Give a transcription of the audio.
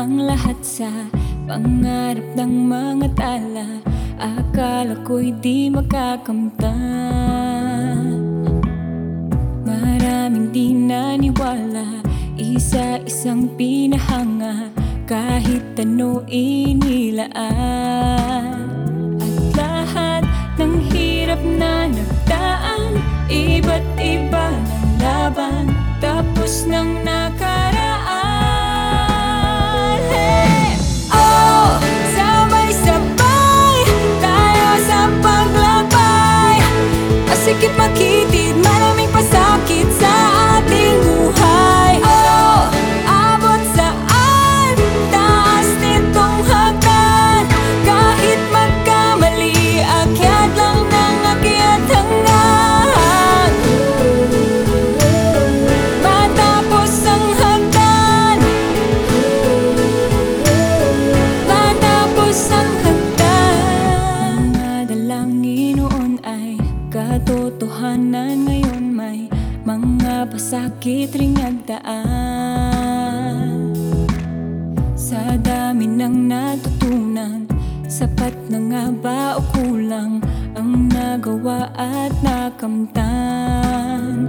ang lahat sa pangarap ng mga tala. Akala ko'y di makakamtan Maraming di naniwala Isa-isang pinahanga Kahit ano inilaan At lahat ng hirap na nagdaan to get my keys. Katotohanan Ngayon may mga pasakit ring nagdaan. Sa dami ng natutunan Sapat na nga ba o kulang Ang nagawa at nakamtan